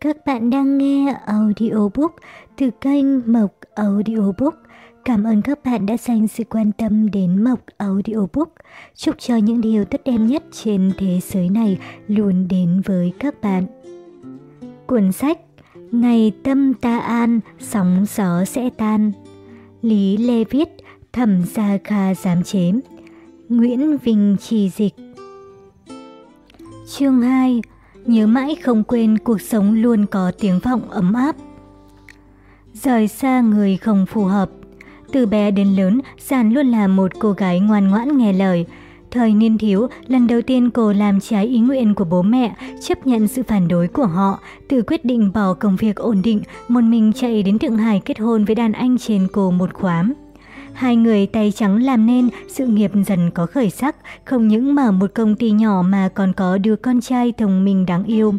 Các bạn đang nghe audiobook từ kênh Mộc Audiobook. Cảm ơn các bạn đã dành sự quan tâm đến Mộc Audiobook. Chúc cho những điều tốt đẹp nhất trên thế giới này luôn đến với các bạn. Cuốn sách Ngày tâm ta an, sóng gió sẽ tan. Lý Lê Viết, Thẩm Gia Kha giám chế. Nguyễn Vinh trì dịch. Chương 2 Nhớ mãi không quên cuộc sống luôn có tiếng vọng ấm áp. Rời xa người không phù hợp. Từ bé đến lớn, giàn luôn là một cô gái ngoan ngoãn nghe lời. Thời niên thiếu, lần đầu tiên cô làm trái ý nguyện của bố mẹ, chấp nhận sự phản đối của họ, tự quyết định bỏ công việc ổn định, một mình chạy đến Thượng Hải kết hôn với đàn anh trên cô một khóa. Hai người tay trắng làm nên sự nghiệp dần có khởi sắc, không những mở một công ty nhỏ mà còn có đứa con trai thông minh đáng yêu.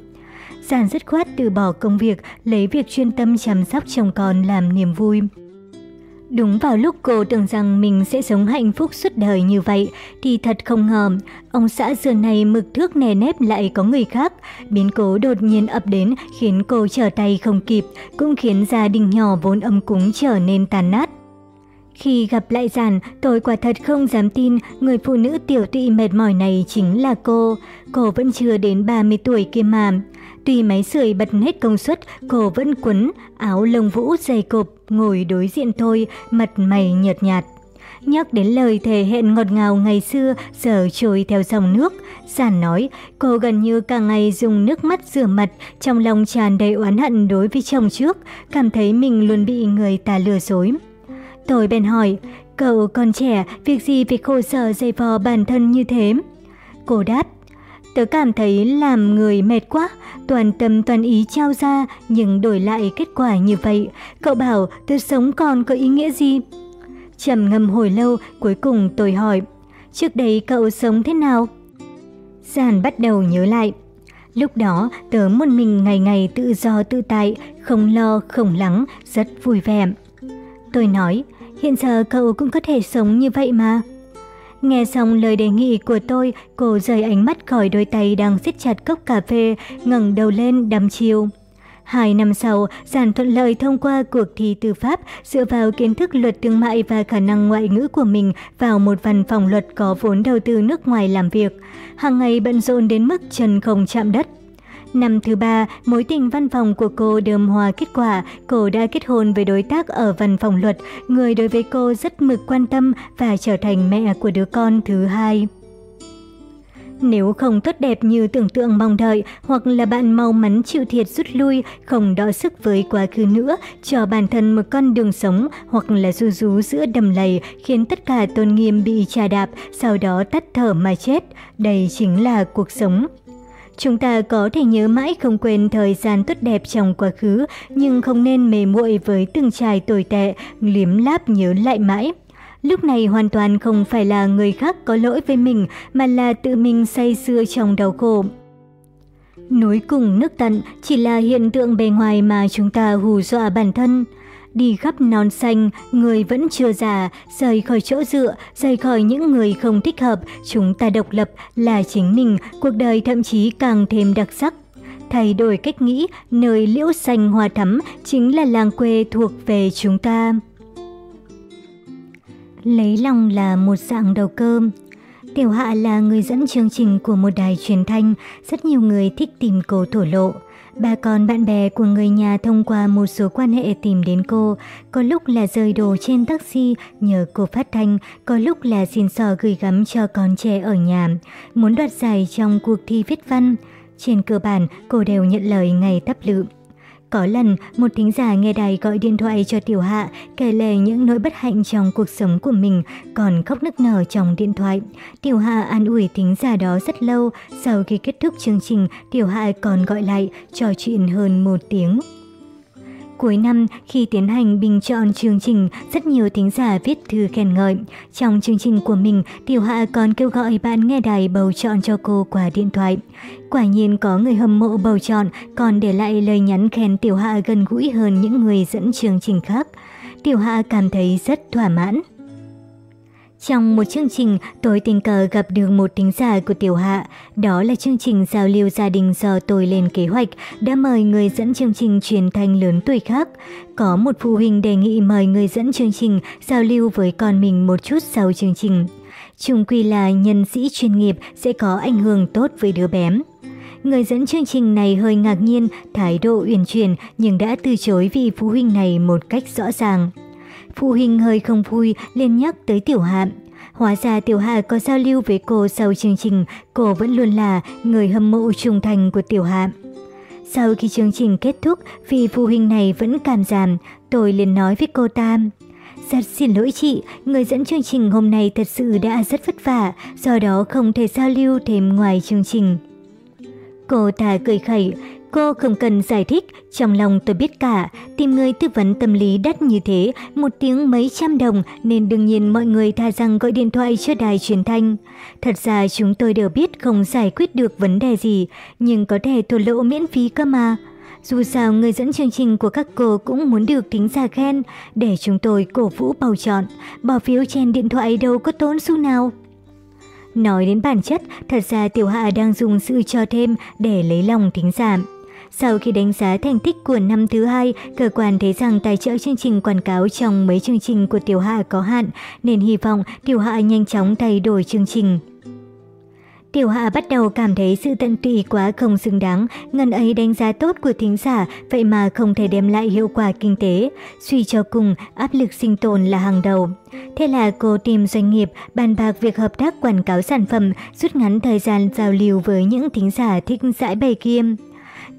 Giản dứt khoát từ bỏ công việc, lấy việc chuyên tâm chăm sóc chồng con làm niềm vui. Đúng vào lúc cô tưởng rằng mình sẽ sống hạnh phúc suốt đời như vậy, thì thật không ngờ, ông xã xưa này mực thước nề nếp lại có người khác. Biến cố đột nhiên ập đến khiến cô trở tay không kịp, cũng khiến gia đình nhỏ vốn ấm cúng trở nên tàn nát. Khi gặp lại Giản, tôi quả thật không dám tin người phụ nữ tiểu tụy mệt mỏi này chính là cô. Cô vẫn chưa đến 30 tuổi kia mà. Tuy máy sưởi bật hết công suất, cô vẫn quấn, áo lông vũ dày cộp, ngồi đối diện tôi, mặt mày nhợt nhạt. Nhắc đến lời thề hẹn ngọt ngào ngày xưa, giờ trôi theo dòng nước. Giản nói, cô gần như cả ngày dùng nước mắt rửa mặt, trong lòng tràn đầy oán hận đối với chồng trước, cảm thấy mình luôn bị người ta lừa dối. Tôi bèn hỏi, cậu còn trẻ, việc gì phải khổ sở dày vò bản thân như thế? Cô đáp, tớ cảm thấy làm người mệt quá, toàn tâm toàn ý trao ra nhưng đổi lại kết quả như vậy. Cậu bảo tớ sống còn có ý nghĩa gì? Trầm ngâm hồi lâu, cuối cùng tôi hỏi, trước đây cậu sống thế nào? Giàn bắt đầu nhớ lại. Lúc đó, tớ một mình ngày ngày tự do tự tại, không lo, không lắng, rất vui vẻ. Tôi nói, hiện giờ cậu cũng có thể sống như vậy mà. Nghe xong lời đề nghị của tôi, cô rời ánh mắt khỏi đôi tay đang siết chặt cốc cà phê, ngẩng đầu lên đăm chiêu. Hai năm sau, giản thuận lợi thông qua cuộc thi tư pháp dựa vào kiến thức luật thương mại và khả năng ngoại ngữ của mình vào một văn phòng luật có vốn đầu tư nước ngoài làm việc. Hàng ngày bận rộn đến mức chân không chạm đất. Năm thứ ba, mối tình văn phòng của cô đơm hòa kết quả, cô đã kết hôn với đối tác ở văn phòng luật, người đối với cô rất mực quan tâm và trở thành mẹ của đứa con thứ hai. Nếu không tốt đẹp như tưởng tượng mong đợi, hoặc là bạn mau mắn chịu thiệt rút lui, không đọ sức với quá khứ nữa, cho bản thân một con đường sống, hoặc là ru rú giữa đầm lầy, khiến tất cả tôn nghiêm bị trà đạp, sau đó tắt thở mà chết. Đây chính là cuộc sống. Chúng ta có thể nhớ mãi không quên thời gian tốt đẹp trong quá khứ, nhưng không nên mê muội với từng trải tồi tệ, liếm láp nhớ lại mãi. Lúc này hoàn toàn không phải là người khác có lỗi với mình, mà là tự mình say sưa trong đau khổ. Núi cùng nước tận chỉ là hiện tượng bề ngoài mà chúng ta hù dọa bản thân đi khắp non xanh, người vẫn chưa già, rời khỏi chỗ dựa, rời khỏi những người không thích hợp, chúng ta độc lập là chính mình, cuộc đời thậm chí càng thêm đặc sắc. Thay đổi cách nghĩ, nơi liễu xanh hoa thắm chính là làng quê thuộc về chúng ta. Lấy lòng là một dạng đầu cơm. Tiểu Hạ là người dẫn chương trình của một đài truyền thanh, rất nhiều người thích tìm cô thổ lộ. Bà con bạn bè của người nhà thông qua một số quan hệ tìm đến cô, có lúc là rời đồ trên taxi nhờ cô phát thanh, có lúc là xin sò gửi gắm cho con trẻ ở nhà, muốn đoạt giải trong cuộc thi viết văn. Trên cơ bản, cô đều nhận lời ngày tấp lự. Có lần, một thính giả nghe đài gọi điện thoại cho Tiểu Hạ, kể lể những nỗi bất hạnh trong cuộc sống của mình, còn khóc nức nở trong điện thoại. Tiểu Hạ an ủi thính giả đó rất lâu, sau khi kết thúc chương trình, Tiểu Hạ còn gọi lại, trò chuyện hơn một tiếng. Cuối năm, khi tiến hành bình chọn chương trình, rất nhiều thính giả viết thư khen ngợi. Trong chương trình của mình, Tiểu Hạ còn kêu gọi bạn nghe đài bầu chọn cho cô qua điện thoại. Quả nhiên có người hâm mộ bầu chọn, còn để lại lời nhắn khen Tiểu Hạ gần gũi hơn những người dẫn chương trình khác. Tiểu Hạ cảm thấy rất thỏa mãn. Trong một chương trình, tôi tình cờ gặp được một tính giả của Tiểu Hạ. Đó là chương trình giao lưu gia đình do tôi lên kế hoạch, đã mời người dẫn chương trình truyền thanh lớn tuổi khác. Có một phụ huynh đề nghị mời người dẫn chương trình giao lưu với con mình một chút sau chương trình. Trung quy là nhân sĩ chuyên nghiệp sẽ có ảnh hưởng tốt với đứa bé. Người dẫn chương trình này hơi ngạc nhiên, thái độ uyển chuyển nhưng đã từ chối vì phụ huynh này một cách rõ ràng. Phụ huynh hơi không vui liền nhắc tới Tiểu Hạ. Hóa ra Tiểu Hạ có giao lưu với cô sau chương trình, cô vẫn luôn là người hâm mộ trung thành của Tiểu Hạ. Sau khi chương trình kết thúc, vì phụ huynh này vẫn cảm giảm, tôi liền nói với cô ta. Rất xin lỗi chị, người dẫn chương trình hôm nay thật sự đã rất vất vả, do đó không thể giao lưu thêm ngoài chương trình. Cô ta cười khẩy, Cô không cần giải thích, trong lòng tôi biết cả, tìm người tư vấn tâm lý đắt như thế, một tiếng mấy trăm đồng nên đương nhiên mọi người tha rằng gọi điện thoại cho đài truyền thanh. Thật ra chúng tôi đều biết không giải quyết được vấn đề gì, nhưng có thể thua lỗ miễn phí cơ mà. Dù sao người dẫn chương trình của các cô cũng muốn được tính giả khen, để chúng tôi cổ vũ bầu chọn, bỏ phiếu trên điện thoại đâu có tốn xu nào. Nói đến bản chất, thật ra Tiểu Hạ đang dùng sự cho thêm để lấy lòng thính giả. Sau khi đánh giá thành tích của năm thứ hai, cơ quan thấy rằng tài trợ chương trình quảng cáo trong mấy chương trình của Tiểu Hạ có hạn, nên hy vọng Tiểu Hạ nhanh chóng thay đổi chương trình. Tiểu Hạ bắt đầu cảm thấy sự tận tụy quá không xứng đáng, ngân ấy đánh giá tốt của thính giả, vậy mà không thể đem lại hiệu quả kinh tế. Suy cho cùng, áp lực sinh tồn là hàng đầu. Thế là cô tìm doanh nghiệp, bàn bạc việc hợp tác quảng cáo sản phẩm, rút ngắn thời gian giao lưu với những thính giả thích giải bày kiêm.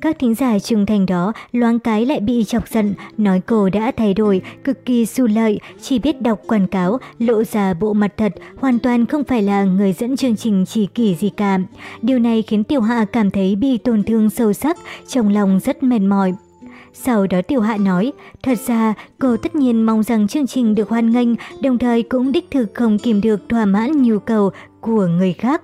Các thính giả trung thành đó loáng cái lại bị chọc giận, nói cô đã thay đổi, cực kỳ su lợi, chỉ biết đọc quảng cáo, lộ ra bộ mặt thật, hoàn toàn không phải là người dẫn chương trình chỉ kỷ gì cả. Điều này khiến Tiểu Hạ cảm thấy bị tổn thương sâu sắc, trong lòng rất mệt mỏi. Sau đó Tiểu Hạ nói, thật ra cô tất nhiên mong rằng chương trình được hoan nghênh, đồng thời cũng đích thực không kìm được thỏa mãn nhu cầu của người khác.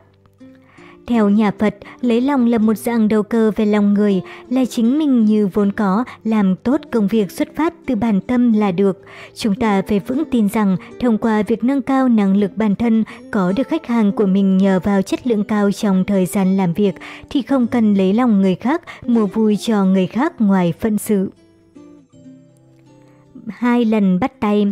Theo nhà Phật, lấy lòng là một dạng đầu cơ về lòng người, là chính mình như vốn có, làm tốt công việc xuất phát từ bản tâm là được. Chúng ta phải vững tin rằng, thông qua việc nâng cao năng lực bản thân, có được khách hàng của mình nhờ vào chất lượng cao trong thời gian làm việc, thì không cần lấy lòng người khác, mua vui cho người khác ngoài phận sự. Hai lần bắt tay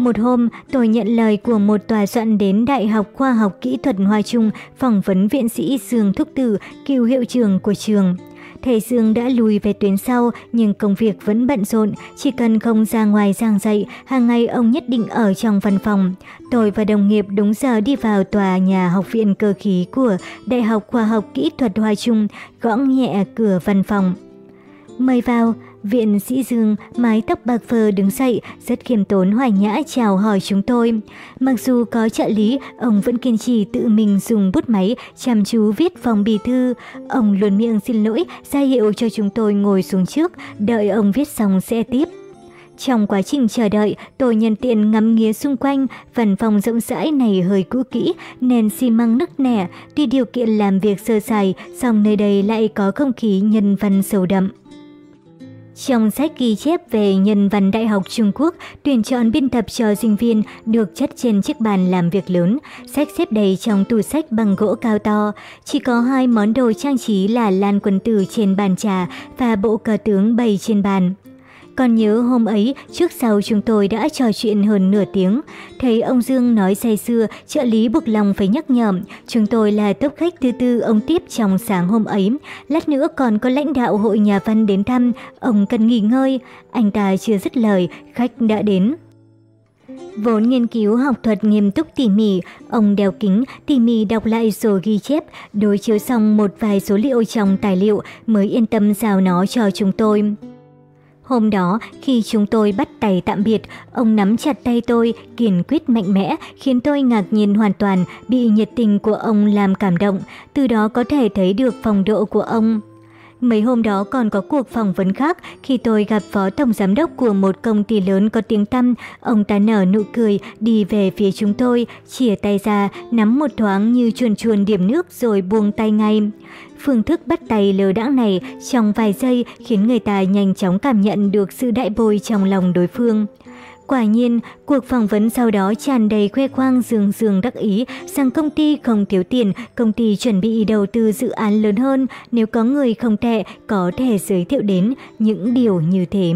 một hôm, tôi nhận lời của một tòa soạn đến Đại học Khoa học Kỹ thuật Hoa Trung phỏng vấn viện sĩ Dương Thúc Tử, cựu hiệu trưởng của trường. Thầy Dương đã lùi về tuyến sau nhưng công việc vẫn bận rộn, chỉ cần không ra ngoài giảng dạy, hàng ngày ông nhất định ở trong văn phòng. Tôi và đồng nghiệp đúng giờ đi vào tòa nhà học viện cơ khí của Đại học Khoa học Kỹ thuật Hoa Trung, gõ nhẹ cửa văn phòng. Mời vào, Viện sĩ Dương, mái tóc bạc phơ đứng dậy, rất khiêm tốn hoài nhã chào hỏi chúng tôi. Mặc dù có trợ lý, ông vẫn kiên trì tự mình dùng bút máy chăm chú viết phòng bì thư. Ông luôn miệng xin lỗi, ra hiệu cho chúng tôi ngồi xuống trước, đợi ông viết xong sẽ tiếp. Trong quá trình chờ đợi, tôi nhân tiện ngắm nghía xung quanh, văn phòng rộng rãi này hơi cũ kỹ, nền xi măng nức nẻ, tuy điều kiện làm việc sơ sài, song nơi đây lại có không khí nhân văn sâu đậm. Trong sách ghi chép về nhân văn Đại học Trung Quốc, tuyển chọn biên tập cho sinh viên được chất trên chiếc bàn làm việc lớn, sách xếp đầy trong tủ sách bằng gỗ cao to. Chỉ có hai món đồ trang trí là lan quần tử trên bàn trà và bộ cờ tướng bày trên bàn. Còn nhớ hôm ấy, trước sau chúng tôi đã trò chuyện hơn nửa tiếng. Thấy ông Dương nói say xưa, trợ lý buộc lòng phải nhắc nhở. Chúng tôi là tốc khách thứ tư ông tiếp trong sáng hôm ấy. Lát nữa còn có lãnh đạo hội nhà văn đến thăm, ông cần nghỉ ngơi. Anh ta chưa dứt lời, khách đã đến. Vốn nghiên cứu học thuật nghiêm túc tỉ mỉ, ông đeo kính tỉ mỉ đọc lại rồi ghi chép, đối chiếu xong một vài số liệu trong tài liệu mới yên tâm giao nó cho chúng tôi. Hôm đó, khi chúng tôi bắt tay tạm biệt, ông nắm chặt tay tôi, kiên quyết mạnh mẽ, khiến tôi ngạc nhiên hoàn toàn, bị nhiệt tình của ông làm cảm động, từ đó có thể thấy được phong độ của ông. Mấy hôm đó còn có cuộc phỏng vấn khác khi tôi gặp phó tổng giám đốc của một công ty lớn có tiếng tăm. Ông ta nở nụ cười, đi về phía chúng tôi, chìa tay ra, nắm một thoáng như chuồn chuồn điểm nước rồi buông tay ngay. Phương thức bắt tay lờ đãng này trong vài giây khiến người ta nhanh chóng cảm nhận được sự đại bồi trong lòng đối phương. Quả nhiên, cuộc phỏng vấn sau đó tràn đầy khoe khoang dường dường đắc ý rằng công ty không thiếu tiền, công ty chuẩn bị đầu tư dự án lớn hơn, nếu có người không tệ có thể giới thiệu đến những điều như thế.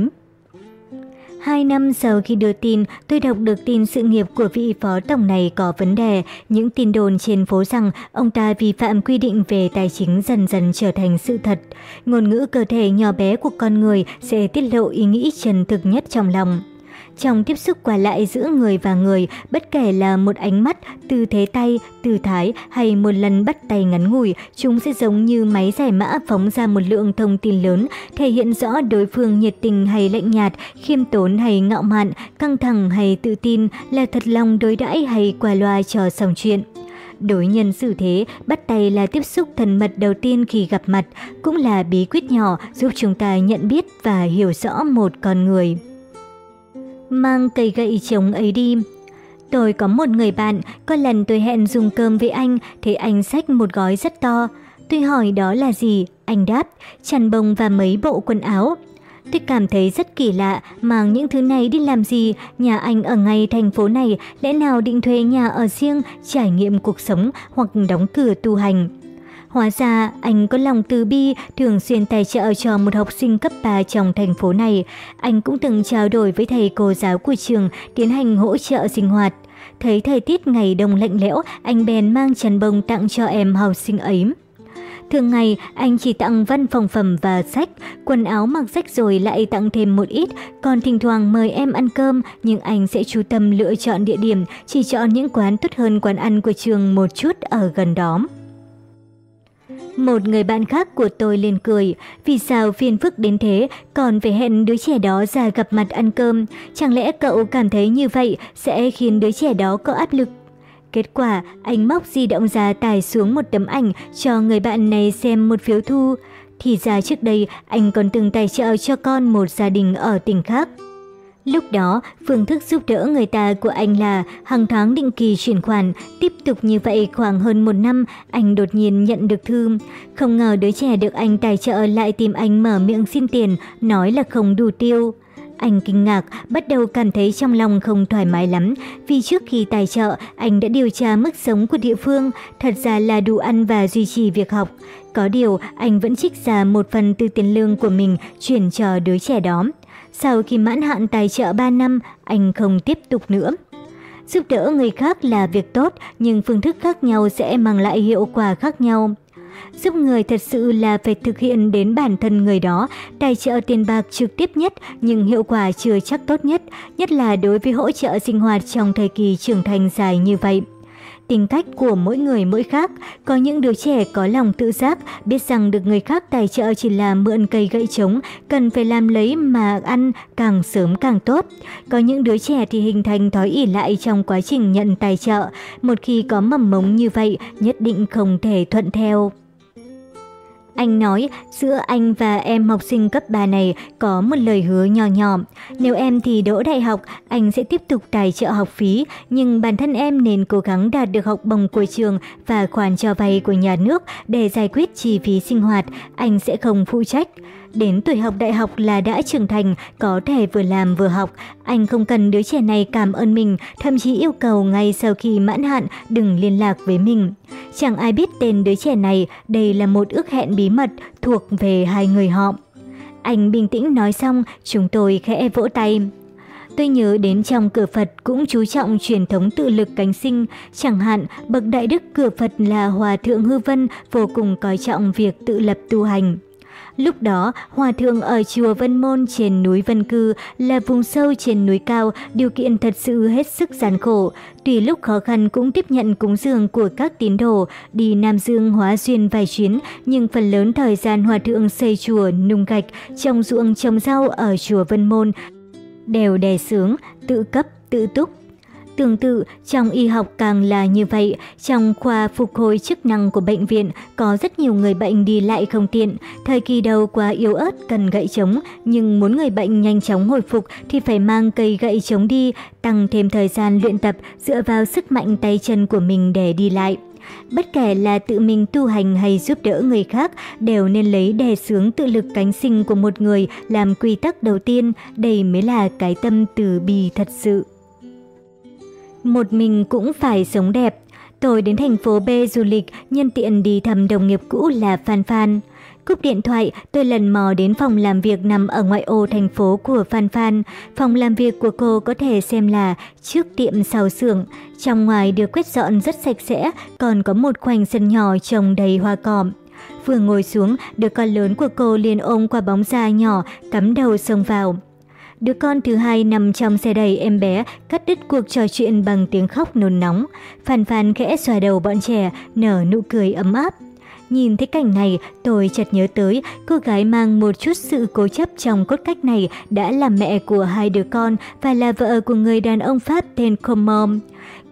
Hai năm sau khi đưa tin, tôi đọc được tin sự nghiệp của vị phó tổng này có vấn đề. Những tin đồn trên phố rằng ông ta vi phạm quy định về tài chính dần dần trở thành sự thật. Ngôn ngữ cơ thể nhỏ bé của con người sẽ tiết lộ ý nghĩ chân thực nhất trong lòng. Trong tiếp xúc qua lại giữa người và người, bất kể là một ánh mắt, tư thế tay, tư thái hay một lần bắt tay ngắn ngủi, chúng sẽ giống như máy giải mã phóng ra một lượng thông tin lớn, thể hiện rõ đối phương nhiệt tình hay lạnh nhạt, khiêm tốn hay ngạo mạn, căng thẳng hay tự tin, là thật lòng đối đãi hay qua loa trò xong chuyện. Đối nhân xử thế, bắt tay là tiếp xúc thân mật đầu tiên khi gặp mặt, cũng là bí quyết nhỏ giúp chúng ta nhận biết và hiểu rõ một con người mang cây gậy chống ấy đi. Tôi có một người bạn, có lần tôi hẹn dùng cơm với anh, thì anh xách một gói rất to. Tôi hỏi đó là gì, anh đáp, chăn bông và mấy bộ quần áo. Tôi cảm thấy rất kỳ lạ, mang những thứ này đi làm gì, nhà anh ở ngay thành phố này, lẽ nào định thuê nhà ở riêng, trải nghiệm cuộc sống hoặc đóng cửa tu hành. Hóa ra anh có lòng từ bi, thường xuyên tài trợ cho một học sinh cấp 3 trong thành phố này. Anh cũng từng trao đổi với thầy cô giáo của trường, tiến hành hỗ trợ sinh hoạt. Thấy thời tiết ngày đông lạnh lẽo, anh bèn mang chăn bông tặng cho em học sinh ấy. Thường ngày, anh chỉ tặng văn phòng phẩm và sách, quần áo mặc rách rồi lại tặng thêm một ít, còn thỉnh thoảng mời em ăn cơm, nhưng anh sẽ chú tâm lựa chọn địa điểm, chỉ chọn những quán tốt hơn quán ăn của trường một chút ở gần đó. Một người bạn khác của tôi liền cười, vì sao phiền phức đến thế, còn phải hẹn đứa trẻ đó ra gặp mặt ăn cơm, chẳng lẽ cậu cảm thấy như vậy sẽ khiến đứa trẻ đó có áp lực? Kết quả, anh móc di động ra tải xuống một tấm ảnh cho người bạn này xem một phiếu thu. Thì ra trước đây, anh còn từng tài trợ cho con một gia đình ở tỉnh khác. Lúc đó, phương thức giúp đỡ người ta của anh là hàng tháng định kỳ chuyển khoản, tiếp tục như vậy khoảng hơn một năm, anh đột nhiên nhận được thư. Không ngờ đứa trẻ được anh tài trợ lại tìm anh mở miệng xin tiền, nói là không đủ tiêu. Anh kinh ngạc, bắt đầu cảm thấy trong lòng không thoải mái lắm, vì trước khi tài trợ, anh đã điều tra mức sống của địa phương, thật ra là đủ ăn và duy trì việc học. Có điều, anh vẫn trích ra một phần từ tiền lương của mình chuyển cho đứa trẻ đó. Sau khi mãn hạn tài trợ 3 năm, anh không tiếp tục nữa. Giúp đỡ người khác là việc tốt, nhưng phương thức khác nhau sẽ mang lại hiệu quả khác nhau. Giúp người thật sự là phải thực hiện đến bản thân người đó, tài trợ tiền bạc trực tiếp nhất nhưng hiệu quả chưa chắc tốt nhất, nhất là đối với hỗ trợ sinh hoạt trong thời kỳ trưởng thành dài như vậy. Tính cách của mỗi người mỗi khác, có những đứa trẻ có lòng tự giác, biết rằng được người khác tài trợ chỉ là mượn cây gậy trống, cần phải làm lấy mà ăn càng sớm càng tốt. Có những đứa trẻ thì hình thành thói ỉ lại trong quá trình nhận tài trợ, một khi có mầm mống như vậy nhất định không thể thuận theo. Anh nói giữa anh và em học sinh cấp 3 này có một lời hứa nhỏ nhỏ. Nếu em thì đỗ đại học, anh sẽ tiếp tục tài trợ học phí, nhưng bản thân em nên cố gắng đạt được học bổng của trường và khoản cho vay của nhà nước để giải quyết chi phí sinh hoạt, anh sẽ không phụ trách. Đến tuổi học đại học là đã trưởng thành, có thể vừa làm vừa học. Anh không cần đứa trẻ này cảm ơn mình, thậm chí yêu cầu ngay sau khi mãn hạn đừng liên lạc với mình. Chẳng ai biết tên đứa trẻ này, đây là một ước hẹn bí mật thuộc về hai người họ. Anh bình tĩnh nói xong, chúng tôi khẽ vỗ tay. Tôi nhớ đến trong cửa Phật cũng chú trọng truyền thống tự lực cánh sinh, chẳng hạn bậc đại đức cửa Phật là Hòa Thượng Hư Vân vô cùng coi trọng việc tự lập tu hành. Lúc đó, Hòa Thượng ở chùa Vân Môn trên núi Vân Cư là vùng sâu trên núi cao, điều kiện thật sự hết sức gian khổ. Tùy lúc khó khăn cũng tiếp nhận cúng dường của các tín đồ, đi Nam Dương hóa duyên vài chuyến, nhưng phần lớn thời gian Hòa Thượng xây chùa, nung gạch, trồng ruộng trồng rau ở chùa Vân Môn, đều đè sướng, tự cấp, tự túc. Tương tự, trong y học càng là như vậy, trong khoa phục hồi chức năng của bệnh viện có rất nhiều người bệnh đi lại không tiện. Thời kỳ đầu quá yếu ớt cần gậy chống, nhưng muốn người bệnh nhanh chóng hồi phục thì phải mang cây gậy chống đi, tăng thêm thời gian luyện tập dựa vào sức mạnh tay chân của mình để đi lại. Bất kể là tự mình tu hành hay giúp đỡ người khác, đều nên lấy đề sướng tự lực cánh sinh của một người làm quy tắc đầu tiên, đây mới là cái tâm từ bi thật sự. Một mình cũng phải sống đẹp. Tôi đến thành phố B du lịch, nhân tiện đi thăm đồng nghiệp cũ là Phan Phan. Cúp điện thoại, tôi lần mò đến phòng làm việc nằm ở ngoại ô thành phố của Phan Phan. Phòng làm việc của cô có thể xem là trước tiệm sau xưởng. Trong ngoài được quét dọn rất sạch sẽ, còn có một khoảnh sân nhỏ trồng đầy hoa cỏ. Vừa ngồi xuống, đứa con lớn của cô liền ôm qua bóng da nhỏ, cắm đầu xông vào. Đứa con thứ hai nằm trong xe đầy em bé, cắt đứt cuộc trò chuyện bằng tiếng khóc nôn nóng. Phan Phan khẽ xòa đầu bọn trẻ, nở nụ cười ấm áp. Nhìn thấy cảnh này, tôi chợt nhớ tới cô gái mang một chút sự cố chấp trong cốt cách này đã là mẹ của hai đứa con và là vợ của người đàn ông Pháp tên Comom.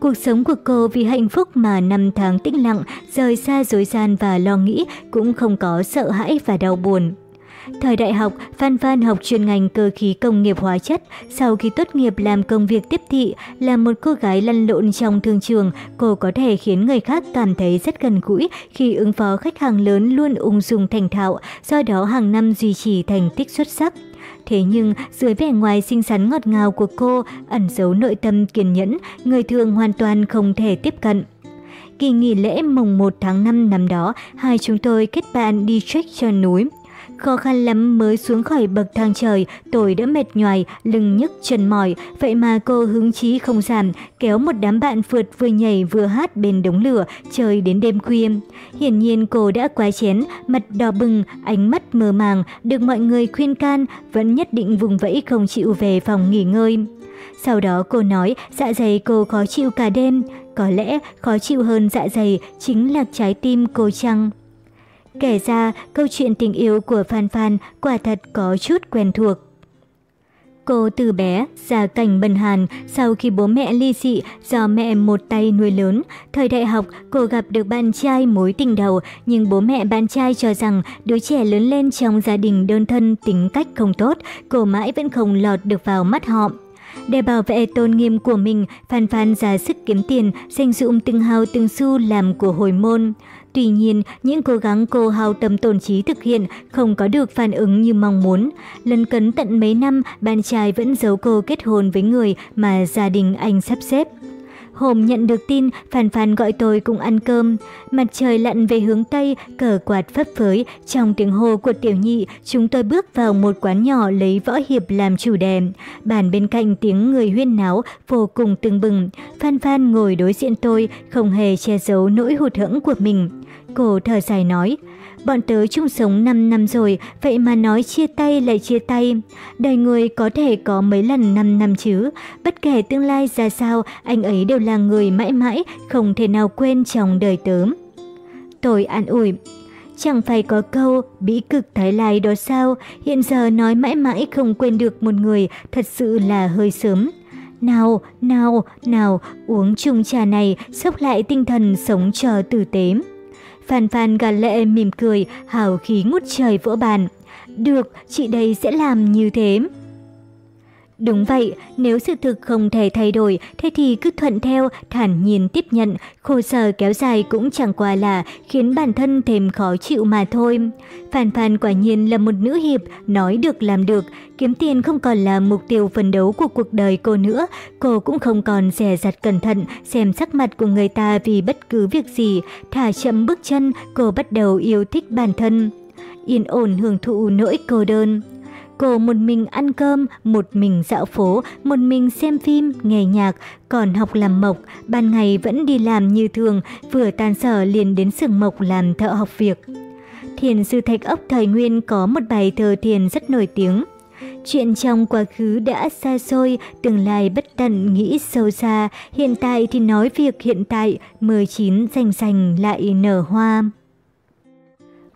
Cuộc sống của cô vì hạnh phúc mà năm tháng tĩnh lặng, rời xa dối gian và lo nghĩ cũng không có sợ hãi và đau buồn. Thời đại học, Phan Phan học chuyên ngành cơ khí công nghiệp hóa chất. Sau khi tốt nghiệp làm công việc tiếp thị, là một cô gái lăn lộn trong thương trường, cô có thể khiến người khác cảm thấy rất gần gũi khi ứng phó khách hàng lớn luôn ung dung thành thạo, do đó hàng năm duy trì thành tích xuất sắc. Thế nhưng, dưới vẻ ngoài xinh xắn ngọt ngào của cô, ẩn giấu nội tâm kiên nhẫn, người thường hoàn toàn không thể tiếp cận. Kỳ nghỉ lễ mùng 1 tháng 5 năm đó, hai chúng tôi kết bạn đi trek cho núi. Khó khăn lắm mới xuống khỏi bậc thang trời, tôi đã mệt nhoài, lưng nhức chân mỏi, vậy mà cô hứng chí không giảm, kéo một đám bạn phượt vừa nhảy vừa hát bên đống lửa, chơi đến đêm khuya. Hiển nhiên cô đã quá chén, mặt đỏ bừng, ánh mắt mờ màng, được mọi người khuyên can, vẫn nhất định vùng vẫy không chịu về phòng nghỉ ngơi. Sau đó cô nói dạ dày cô khó chịu cả đêm, có lẽ khó chịu hơn dạ dày chính là trái tim cô chăng? Kể ra, câu chuyện tình yêu của Phan Phan quả thật có chút quen thuộc. Cô từ bé, già cảnh bần hàn, sau khi bố mẹ ly dị do mẹ một tay nuôi lớn. Thời đại học, cô gặp được bạn trai mối tình đầu, nhưng bố mẹ bạn trai cho rằng đứa trẻ lớn lên trong gia đình đơn thân tính cách không tốt, cô mãi vẫn không lọt được vào mắt họ. Để bảo vệ tôn nghiêm của mình, Phan Phan ra sức kiếm tiền, dành dụng từng hào từng xu làm của hồi môn. Tuy nhiên, những cố gắng cô hao tâm tổn trí thực hiện không có được phản ứng như mong muốn. Lần cấn tận mấy năm, bạn trai vẫn giấu cô kết hôn với người mà gia đình anh sắp xếp. Hôm nhận được tin, Phan Phan gọi tôi cùng ăn cơm. Mặt trời lặn về hướng Tây, cờ quạt phấp phới. Trong tiếng hô của tiểu nhị, chúng tôi bước vào một quán nhỏ lấy võ hiệp làm chủ đề. Bàn bên cạnh tiếng người huyên náo, vô cùng tưng bừng. Phan Phan ngồi đối diện tôi, không hề che giấu nỗi hụt hẫng của mình. Cô thở dài nói, bọn tớ chung sống 5 năm rồi, vậy mà nói chia tay lại chia tay. Đời người có thể có mấy lần 5 năm chứ, bất kể tương lai ra sao, anh ấy đều là người mãi mãi, không thể nào quên trong đời tớ. Tôi an ủi, chẳng phải có câu bí cực thái lai đó sao, hiện giờ nói mãi mãi không quên được một người, thật sự là hơi sớm. Nào, nào, nào, uống chung trà này, sốc lại tinh thần sống cho tử tế. Phan Phan gà lệ mỉm cười, hào khí ngút trời vỗ bàn. Được, chị đây sẽ làm như thế. Đúng vậy, nếu sự thực không thể thay đổi, thế thì cứ thuận theo, thản nhiên tiếp nhận, khổ sở kéo dài cũng chẳng qua là khiến bản thân thêm khó chịu mà thôi. Phan Phan quả nhiên là một nữ hiệp, nói được làm được, kiếm tiền không còn là mục tiêu phấn đấu của cuộc đời cô nữa, cô cũng không còn dè dặt cẩn thận, xem sắc mặt của người ta vì bất cứ việc gì, thả chậm bước chân, cô bắt đầu yêu thích bản thân. Yên ổn hưởng thụ nỗi cô đơn. Cô một mình ăn cơm, một mình dạo phố, một mình xem phim, nghe nhạc, còn học làm mộc, ban ngày vẫn đi làm như thường, vừa tan sở liền đến xưởng mộc làm thợ học việc. Thiền sư Thạch Ốc thời nguyên có một bài thơ thiền rất nổi tiếng. Chuyện trong quá khứ đã xa xôi, tương lai bất tận nghĩ sâu xa, hiện tại thì nói việc hiện tại, mười chín rành rành lại nở hoa.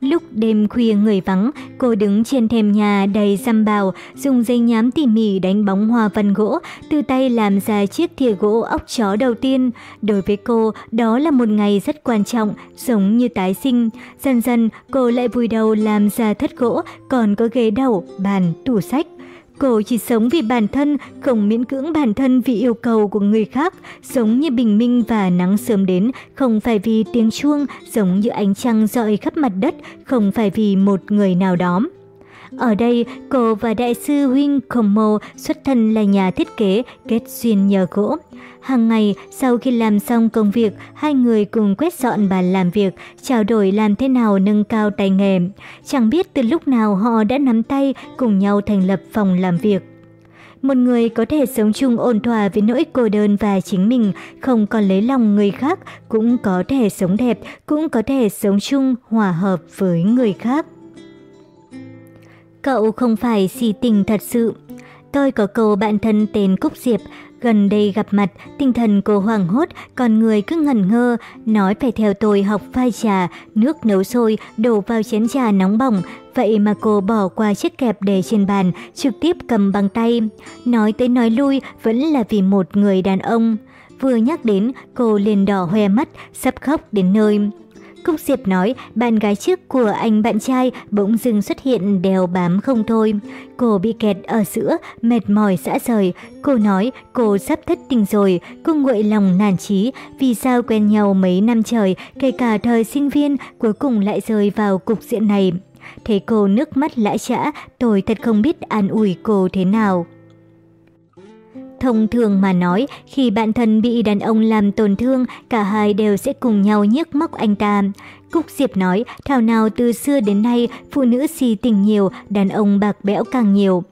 Lúc đêm khuya người vắng, cô đứng trên thềm nhà đầy răm bào, dùng dây nhám tỉ mỉ đánh bóng hoa văn gỗ, từ tay làm ra chiếc thìa gỗ ốc chó đầu tiên. Đối với cô, đó là một ngày rất quan trọng, giống như tái sinh. Dần dần, cô lại vùi đầu làm ra thất gỗ, còn có ghế đầu, bàn, tủ sách. Cô chỉ sống vì bản thân, không miễn cưỡng bản thân vì yêu cầu của người khác, giống như bình minh và nắng sớm đến, không phải vì tiếng chuông, giống như ánh trăng rọi khắp mặt đất, không phải vì một người nào đó. Ở đây, cô và đại sư Huynh Como xuất thân là nhà thiết kế, kết duyên nhờ gỗ. Hàng ngày, sau khi làm xong công việc, hai người cùng quét dọn bàn làm việc, trao đổi làm thế nào nâng cao tay nghề. Chẳng biết từ lúc nào họ đã nắm tay cùng nhau thành lập phòng làm việc. Một người có thể sống chung ổn thỏa với nỗi cô đơn và chính mình, không còn lấy lòng người khác, cũng có thể sống đẹp, cũng có thể sống chung hòa hợp với người khác. Cậu không phải si tình thật sự. Tôi có cầu bạn thân tên Cúc Diệp, gần đây gặp mặt, tinh thần cô hoảng hốt, còn người cứ ngẩn ngơ, nói phải theo tôi học pha trà, nước nấu sôi, đổ vào chén trà nóng bỏng, vậy mà cô bỏ qua chiếc kẹp để trên bàn, trực tiếp cầm bằng tay. Nói tới nói lui vẫn là vì một người đàn ông. Vừa nhắc đến, cô liền đỏ hoe mắt, sắp khóc đến nơi. Cúc Diệp nói bạn gái trước của anh bạn trai bỗng dưng xuất hiện đèo bám không thôi. Cô bị kẹt ở giữa, mệt mỏi xã rời. Cô nói cô sắp thất tình rồi, cô nguội lòng nản chí. Vì sao quen nhau mấy năm trời, kể cả thời sinh viên, cuối cùng lại rơi vào cục diện này. Thấy cô nước mắt lã trã, tôi thật không biết an ủi cô thế nào. Thông thường mà nói, khi bạn thân bị đàn ông làm tổn thương, cả hai đều sẽ cùng nhau nhức móc anh ta. Cúc Diệp nói, thảo nào từ xưa đến nay, phụ nữ si tình nhiều, đàn ông bạc bẽo càng nhiều.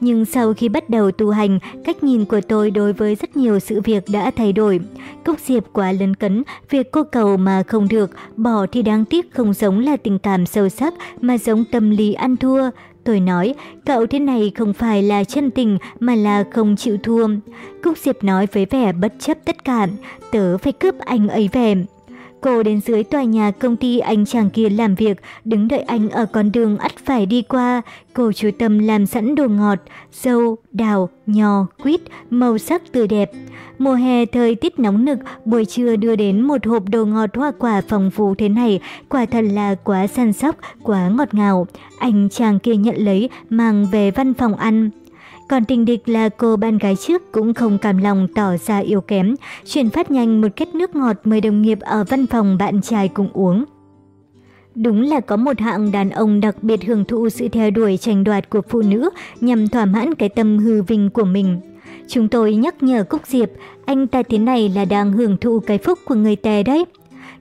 Nhưng sau khi bắt đầu tu hành, cách nhìn của tôi đối với rất nhiều sự việc đã thay đổi. Cúc Diệp quá lấn cấn, việc cô cầu mà không được, bỏ thì đáng tiếc không giống là tình cảm sâu sắc mà giống tâm lý ăn thua. Tôi nói, cậu thế này không phải là chân tình mà là không chịu thua. Cúc Diệp nói với vẻ bất chấp tất cả, tớ phải cướp anh ấy về. Cô đến dưới tòa nhà công ty anh chàng kia làm việc, đứng đợi anh ở con đường ắt phải đi qua. Cô chú tâm làm sẵn đồ ngọt, dâu, đào, nho, quýt, màu sắc tươi đẹp. Mùa hè thời tiết nóng nực, buổi trưa đưa đến một hộp đồ ngọt hoa quả phong phú thế này, quả thật là quá săn sóc, quá ngọt ngào. Anh chàng kia nhận lấy, mang về văn phòng ăn. Còn tình địch là cô bạn gái trước cũng không cảm lòng tỏ ra yếu kém, chuyển phát nhanh một kết nước ngọt mời đồng nghiệp ở văn phòng bạn trai cùng uống. Đúng là có một hạng đàn ông đặc biệt hưởng thụ sự theo đuổi tranh đoạt của phụ nữ nhằm thỏa mãn cái tâm hư vinh của mình. Chúng tôi nhắc nhở Cúc Diệp, anh ta thế này là đang hưởng thụ cái phúc của người tè đấy.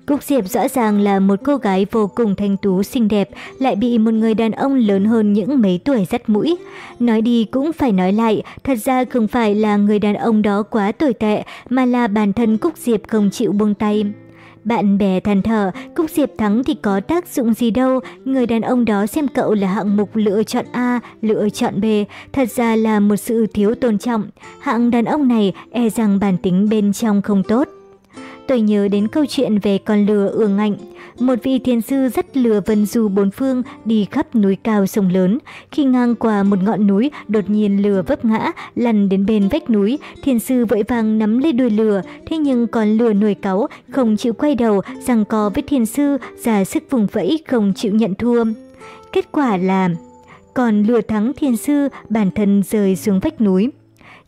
Cúc Diệp rõ ràng là một cô gái vô cùng thanh tú xinh đẹp, lại bị một người đàn ông lớn hơn những mấy tuổi dắt mũi. Nói đi cũng phải nói lại, thật ra không phải là người đàn ông đó quá tồi tệ, mà là bản thân Cúc Diệp không chịu buông tay. Bạn bè than thở, Cúc Diệp thắng thì có tác dụng gì đâu, người đàn ông đó xem cậu là hạng mục lựa chọn A, lựa chọn B, thật ra là một sự thiếu tôn trọng. Hạng đàn ông này e rằng bản tính bên trong không tốt. Tôi nhớ đến câu chuyện về con lừa ương ngạnh. Một vị thiền sư rất lừa vân du bốn phương đi khắp núi cao sông lớn. Khi ngang qua một ngọn núi, đột nhiên lừa vấp ngã, lăn đến bên vách núi. Thiền sư vội vàng nắm lấy đuôi lừa, thế nhưng con lừa nổi cáu, không chịu quay đầu, rằng co với thiền sư, ra sức vùng vẫy, không chịu nhận thua. Kết quả là... Còn lừa thắng thiền sư, bản thân rơi xuống vách núi.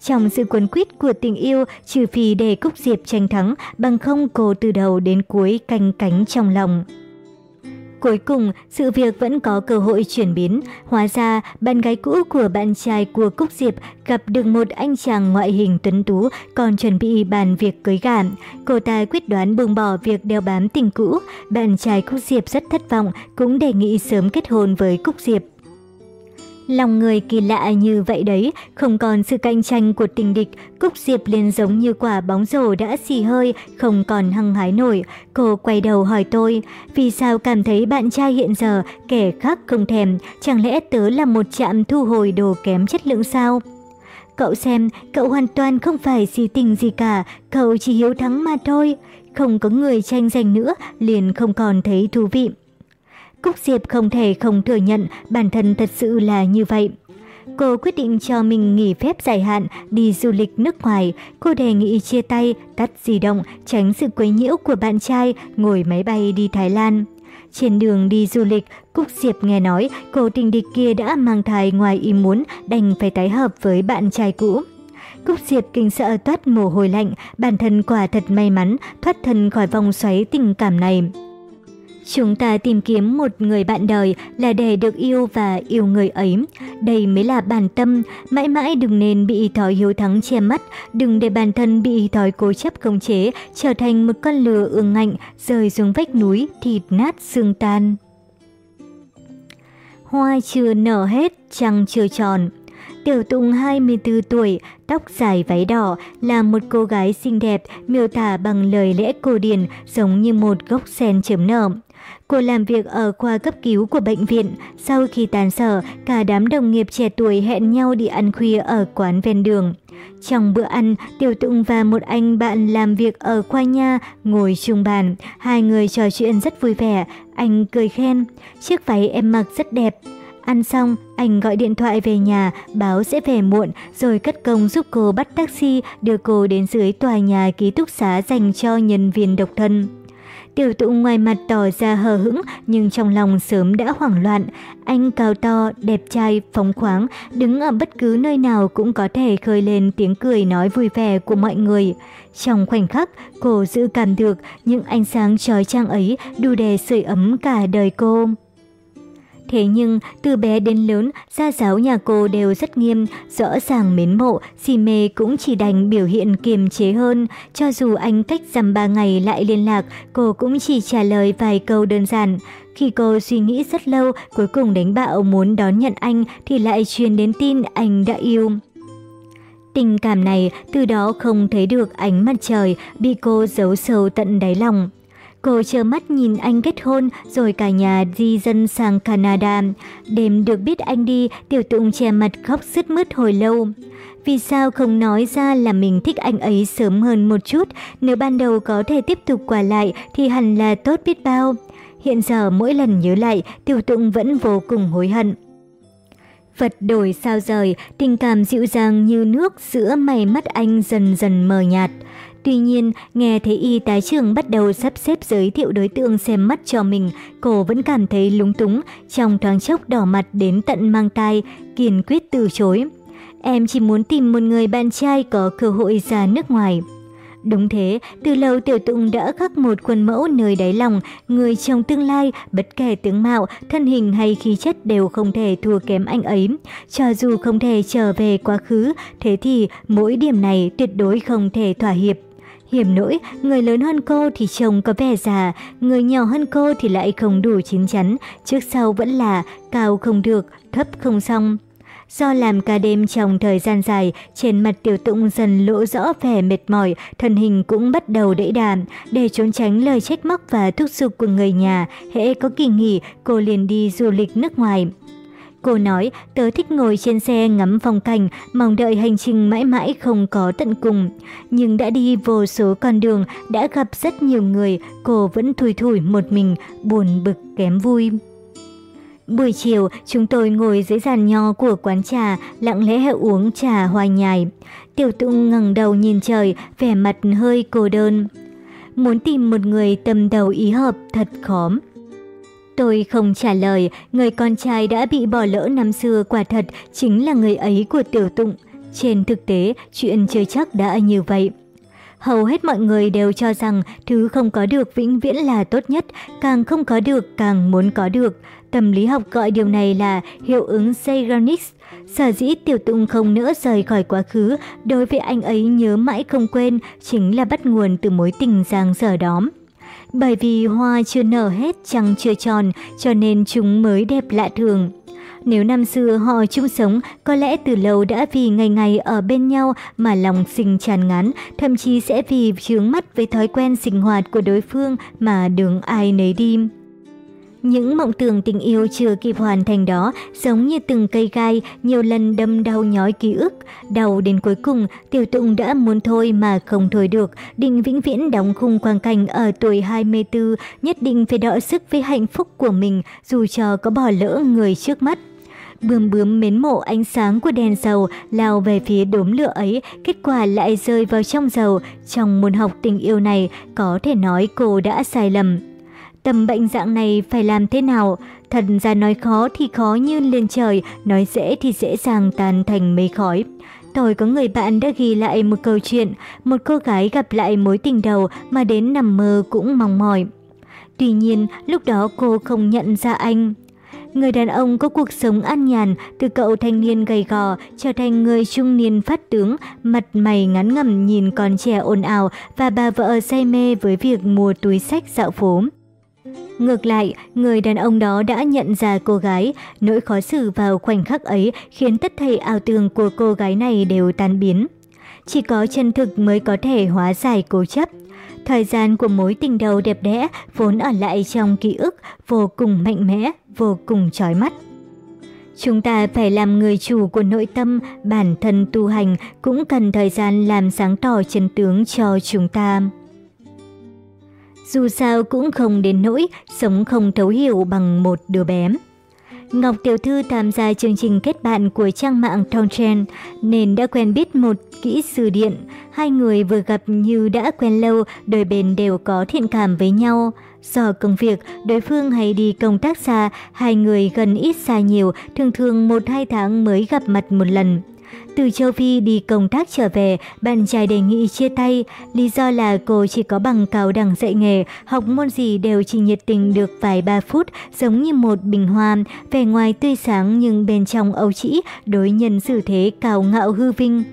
Trong sự quấn quýt của tình yêu, trừ phi để Cúc Diệp tranh thắng, bằng không cô từ đầu đến cuối canh cánh trong lòng. Cuối cùng, sự việc vẫn có cơ hội chuyển biến. Hóa ra, bạn gái cũ của bạn trai của Cúc Diệp gặp được một anh chàng ngoại hình tuấn tú còn chuẩn bị bàn việc cưới gả. Cô ta quyết đoán buông bỏ việc đeo bám tình cũ. Bạn trai Cúc Diệp rất thất vọng, cũng đề nghị sớm kết hôn với Cúc Diệp. Lòng người kỳ lạ như vậy đấy, không còn sự cạnh tranh của tình địch, Cúc Diệp liền giống như quả bóng rổ đã xì hơi, không còn hăng hái nổi. Cô quay đầu hỏi tôi, vì sao cảm thấy bạn trai hiện giờ kẻ khác không thèm, chẳng lẽ tớ là một trạm thu hồi đồ kém chất lượng sao? Cậu xem, cậu hoàn toàn không phải si tình gì cả, cậu chỉ hiếu thắng mà thôi. Không có người tranh giành nữa, liền không còn thấy thú vị. Cúc Diệp không thể không thừa nhận bản thân thật sự là như vậy. Cô quyết định cho mình nghỉ phép dài hạn đi du lịch nước ngoài. Cô đề nghị chia tay, tắt di động, tránh sự quấy nhiễu của bạn trai, ngồi máy bay đi Thái Lan. Trên đường đi du lịch, Cúc Diệp nghe nói cô tình địch kia đã mang thai ngoài ý muốn, đành phải tái hợp với bạn trai cũ. Cúc Diệp kinh sợ toát mồ hôi lạnh, bản thân quả thật may mắn thoát thân khỏi vòng xoáy tình cảm này. Chúng ta tìm kiếm một người bạn đời là để được yêu và yêu người ấy. Đây mới là bản tâm, mãi mãi đừng nên bị thói hiếu thắng che mắt, đừng để bản thân bị thói cố chấp khống chế, trở thành một con lừa ương ngạnh, rơi xuống vách núi, thịt nát xương tan. Hoa chưa nở hết, trăng chưa tròn. Tiểu Tùng 24 tuổi, tóc dài váy đỏ, là một cô gái xinh đẹp, miêu tả bằng lời lẽ cổ điển giống như một gốc sen chấm nở. Cô làm việc ở khoa cấp cứu của bệnh viện. Sau khi tàn sở, cả đám đồng nghiệp trẻ tuổi hẹn nhau đi ăn khuya ở quán ven đường. Trong bữa ăn, Tiểu Tụng và một anh bạn làm việc ở khoa nha ngồi chung bàn. Hai người trò chuyện rất vui vẻ. Anh cười khen, chiếc váy em mặc rất đẹp. Ăn xong, anh gọi điện thoại về nhà, báo sẽ về muộn, rồi cất công giúp cô bắt taxi đưa cô đến dưới tòa nhà ký túc xá dành cho nhân viên độc thân. Tiểu tụ ngoài mặt tỏ ra hờ hững nhưng trong lòng sớm đã hoảng loạn. Anh cao to, đẹp trai, phóng khoáng, đứng ở bất cứ nơi nào cũng có thể khơi lên tiếng cười nói vui vẻ của mọi người. Trong khoảnh khắc, cô giữ cảm được những ánh sáng trói trang ấy đủ để sưởi ấm cả đời cô. Thế nhưng, từ bé đến lớn, gia giáo nhà cô đều rất nghiêm, rõ ràng mến mộ, si mê cũng chỉ đành biểu hiện kiềm chế hơn. Cho dù anh cách dằm ba ngày lại liên lạc, cô cũng chỉ trả lời vài câu đơn giản. Khi cô suy nghĩ rất lâu, cuối cùng đánh bạo muốn đón nhận anh thì lại truyền đến tin anh đã yêu. Tình cảm này từ đó không thấy được ánh mặt trời, bị cô giấu sâu tận đáy lòng. Cô chờ mắt nhìn anh kết hôn rồi cả nhà di dân sang Canada. Đêm được biết anh đi, tiểu tụng che mặt khóc sứt mướt hồi lâu. Vì sao không nói ra là mình thích anh ấy sớm hơn một chút, nếu ban đầu có thể tiếp tục qua lại thì hẳn là tốt biết bao. Hiện giờ mỗi lần nhớ lại, tiểu tụng vẫn vô cùng hối hận. Vật đổi sao rời, tình cảm dịu dàng như nước giữa mày mắt anh dần dần mờ nhạt. Tuy nhiên, nghe thấy y tá trưởng bắt đầu sắp xếp giới thiệu đối tượng xem mắt cho mình, cô vẫn cảm thấy lúng túng, trong thoáng chốc đỏ mặt đến tận mang tai, kiên quyết từ chối. Em chỉ muốn tìm một người bạn trai có cơ hội ra nước ngoài. Đúng thế, từ lâu tiểu tụng đã khắc một khuôn mẫu nơi đáy lòng, người trong tương lai, bất kể tướng mạo, thân hình hay khí chất đều không thể thua kém anh ấy. Cho dù không thể trở về quá khứ, thế thì mỗi điểm này tuyệt đối không thể thỏa hiệp. Hiểm nỗi, người lớn hơn cô thì trông có vẻ già, người nhỏ hơn cô thì lại không đủ chín chắn, trước sau vẫn là cao không được, thấp không xong. Do làm ca đêm trong thời gian dài, trên mặt tiểu tụng dần lộ rõ vẻ mệt mỏi, thân hình cũng bắt đầu đẫy đàm. Để trốn tránh lời trách móc và thúc giục của người nhà, hễ có kỳ nghỉ, cô liền đi du lịch nước ngoài. Cô nói, tớ thích ngồi trên xe ngắm phong cảnh, mong đợi hành trình mãi mãi không có tận cùng. Nhưng đã đi vô số con đường, đã gặp rất nhiều người, cô vẫn thủi thủi một mình, buồn bực kém vui. Buổi chiều, chúng tôi ngồi dưới giàn nho của quán trà, lặng lẽ uống trà hoa nhài. Tiểu tụng ngẩng đầu nhìn trời, vẻ mặt hơi cô đơn. Muốn tìm một người tâm đầu ý hợp thật khó. Tôi không trả lời, người con trai đã bị bỏ lỡ năm xưa quả thật chính là người ấy của tiểu tụng. Trên thực tế, chuyện chưa chắc đã như vậy. Hầu hết mọi người đều cho rằng thứ không có được vĩnh viễn là tốt nhất, càng không có được càng muốn có được. Tâm lý học gọi điều này là hiệu ứng Zeigarnik. Sở dĩ tiểu tụng không nữa rời khỏi quá khứ, đối với anh ấy nhớ mãi không quên, chính là bắt nguồn từ mối tình giang dở đóm bởi vì hoa chưa nở hết trăng chưa tròn, cho nên chúng mới đẹp lạ thường. Nếu năm xưa họ chung sống, có lẽ từ lâu đã vì ngày ngày ở bên nhau mà lòng sinh tràn ngán, thậm chí sẽ vì chướng mắt với thói quen sinh hoạt của đối phương mà đường ai nấy đi. Những mộng tưởng tình yêu chưa kịp hoàn thành đó giống như từng cây gai nhiều lần đâm đau nhói ký ức. Đau đến cuối cùng, tiểu tụng đã muốn thôi mà không thôi được. Định vĩnh viễn đóng khung quang cảnh ở tuổi 24, nhất định phải đọ sức với hạnh phúc của mình dù cho có bỏ lỡ người trước mắt. Bướm bướm mến mộ ánh sáng của đèn dầu lao về phía đốm lửa ấy, kết quả lại rơi vào trong dầu. Trong môn học tình yêu này, có thể nói cô đã sai lầm tầm bệnh dạng này phải làm thế nào? Thật ra nói khó thì khó như lên trời, nói dễ thì dễ dàng tan thành mây khói. Tôi có người bạn đã ghi lại một câu chuyện, một cô gái gặp lại mối tình đầu mà đến nằm mơ cũng mong mỏi. Tuy nhiên, lúc đó cô không nhận ra anh. Người đàn ông có cuộc sống an nhàn, từ cậu thanh niên gầy gò trở thành người trung niên phát tướng, mặt mày ngắn ngẩm nhìn con trẻ ồn ào và bà vợ say mê với việc mua túi sách dạo phố. Ngược lại, người đàn ông đó đã nhận ra cô gái, nỗi khó xử vào khoảnh khắc ấy khiến tất thảy ảo tưởng của cô gái này đều tan biến. Chỉ có chân thực mới có thể hóa giải cố chấp. Thời gian của mối tình đầu đẹp đẽ vốn ở lại trong ký ức vô cùng mạnh mẽ, vô cùng chói mắt. Chúng ta phải làm người chủ của nội tâm, bản thân tu hành cũng cần thời gian làm sáng tỏ chân tướng cho chúng ta. Dù sao cũng không đến nỗi sống không thấu hiểu bằng một đứa bé. Ngọc Tiểu Thư tham gia chương trình kết bạn của trang mạng Tongchen nên đã quen biết một kỹ sư điện. Hai người vừa gặp như đã quen lâu, đôi bên đều có thiện cảm với nhau. Do công việc, đối phương hay đi công tác xa, hai người gần ít xa nhiều, thường thường một hai tháng mới gặp mặt một lần. Từ châu Phi đi công tác trở về, bạn trai đề nghị chia tay. Lý do là cô chỉ có bằng cao đẳng dạy nghề, học môn gì đều chỉ nhiệt tình được vài ba phút, giống như một bình hoa, vẻ ngoài tươi sáng nhưng bên trong ấu trĩ, đối nhân xử thế cao ngạo hư vinh.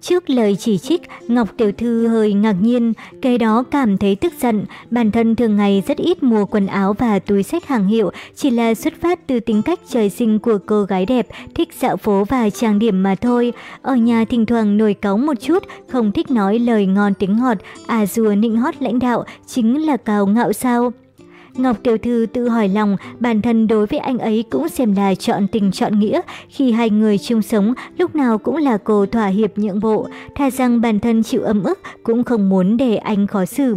Trước lời chỉ trích, Ngọc Tiểu Thư hơi ngạc nhiên, cái đó cảm thấy tức giận. Bản thân thường ngày rất ít mua quần áo và túi sách hàng hiệu, chỉ là xuất phát từ tính cách trời sinh của cô gái đẹp, thích dạo phố và trang điểm mà thôi. Ở nhà thỉnh thoảng nổi cáu một chút, không thích nói lời ngon tiếng ngọt, à rùa nịnh hót lãnh đạo, chính là cao ngạo sao. Ngọc Tiểu Thư tự hỏi lòng, bản thân đối với anh ấy cũng xem là chọn tình chọn nghĩa. Khi hai người chung sống, lúc nào cũng là cô thỏa hiệp nhượng bộ, thà rằng bản thân chịu ấm ức cũng không muốn để anh khó xử.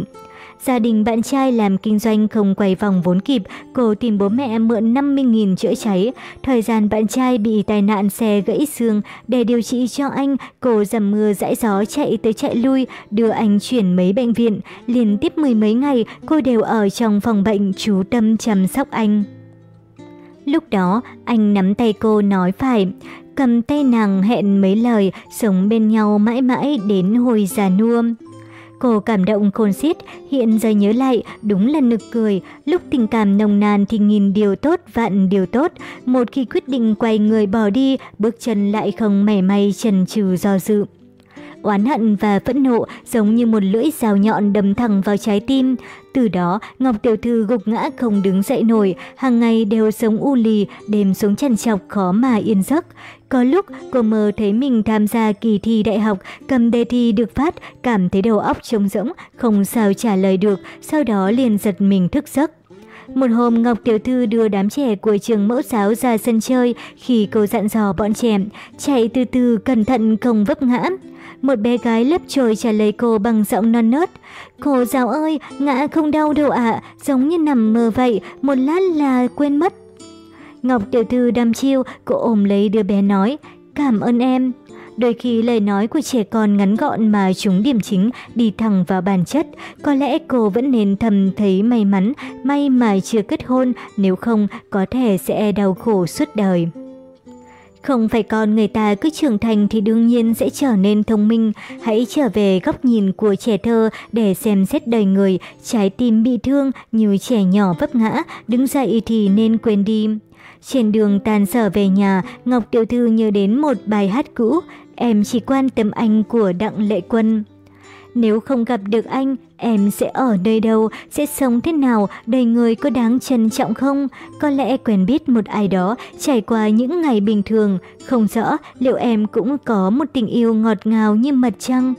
Gia đình bạn trai làm kinh doanh không quay vòng vốn kịp, cô tìm bố mẹ mượn 50.000 chữa cháy. Thời gian bạn trai bị tai nạn xe gãy xương, để điều trị cho anh, cô dầm mưa dãi gió chạy tới chạy lui, đưa anh chuyển mấy bệnh viện. Liên tiếp mười mấy ngày, cô đều ở trong phòng bệnh chú tâm chăm sóc anh. Lúc đó, anh nắm tay cô nói phải, cầm tay nàng hẹn mấy lời, sống bên nhau mãi mãi đến hồi già nua. Cô cảm động khôn xiết, hiện giờ nhớ lại đúng là nực cười, lúc tình cảm nồng nàn thì nghìn điều tốt vạn điều tốt, một khi quyết định quay người bỏ đi, bước chân lại không mảy may chần chừ do dự. Oán hận và phẫn nộ giống như một lưỡi dao nhọn đâm thẳng vào trái tim. Từ đó, Ngọc Tiểu Thư gục ngã không đứng dậy nổi, hàng ngày đều sống u lì, đêm xuống trần chọc khó mà yên giấc. Có lúc cô mơ thấy mình tham gia kỳ thi đại học, cầm đề thi được phát, cảm thấy đầu óc trống rỗng, không sao trả lời được, sau đó liền giật mình thức giấc. Một hôm Ngọc Tiểu Thư đưa đám trẻ của trường mẫu giáo ra sân chơi khi cô dặn dò bọn trẻ, chạy từ từ cẩn thận không vấp ngã. Một bé gái lớp trồi trả lời cô bằng giọng non nớt. Cô giáo ơi, ngã không đau đâu ạ, giống như nằm mơ vậy, một lát là quên mất. Ngọc Tiểu Thư đăm chiêu, cô ôm lấy đứa bé nói, cảm ơn em. Đôi khi lời nói của trẻ con ngắn gọn mà chúng điểm chính đi thẳng vào bản chất. Có lẽ cô vẫn nên thầm thấy may mắn, may mà chưa kết hôn, nếu không có thể sẽ đau khổ suốt đời. Không phải con người ta cứ trưởng thành thì đương nhiên sẽ trở nên thông minh. Hãy trở về góc nhìn của trẻ thơ để xem xét đời người, trái tim bị thương như trẻ nhỏ vấp ngã, đứng dậy thì nên quên đi. Trên đường tàn sở về nhà, Ngọc Tiểu Thư nhớ đến một bài hát cũ, Em chỉ quan tâm anh của Đặng Lệ Quân. Nếu không gặp được anh, em sẽ ở nơi đâu, sẽ sống thế nào, đời người có đáng trân trọng không? Có lẽ quen biết một ai đó, trải qua những ngày bình thường, không rõ liệu em cũng có một tình yêu ngọt ngào như mật trăng.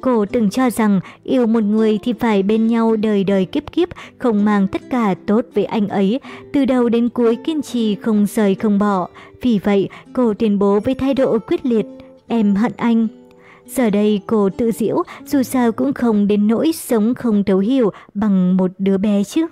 Cô từng cho rằng yêu một người thì phải bên nhau đời đời kiếp kiếp, không mang tất cả tốt với anh ấy, từ đầu đến cuối kiên trì không rời không bỏ. Vì vậy, cô tuyên bố với thái độ quyết liệt, em hận anh. Giờ đây cô tự diễu, dù sao cũng không đến nỗi sống không thấu hiểu bằng một đứa bé chứ.